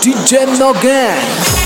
DJ Nogan.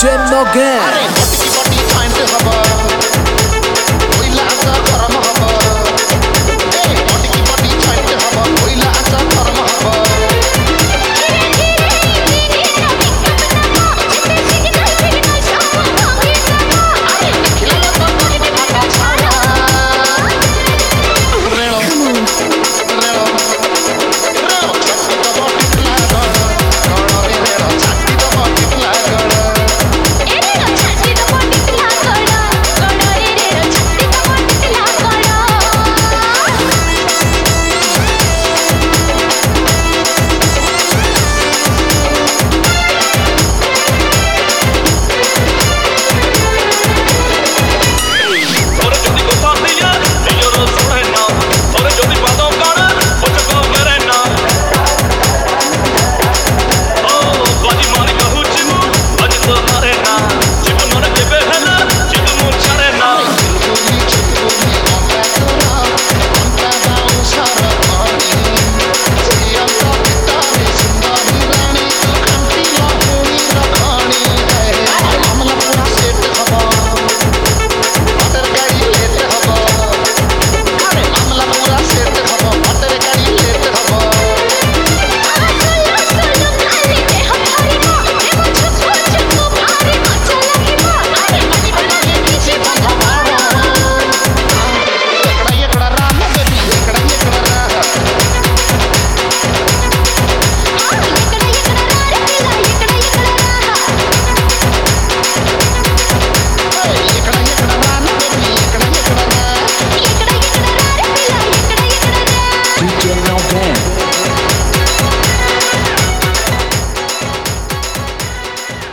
DJ Nogan.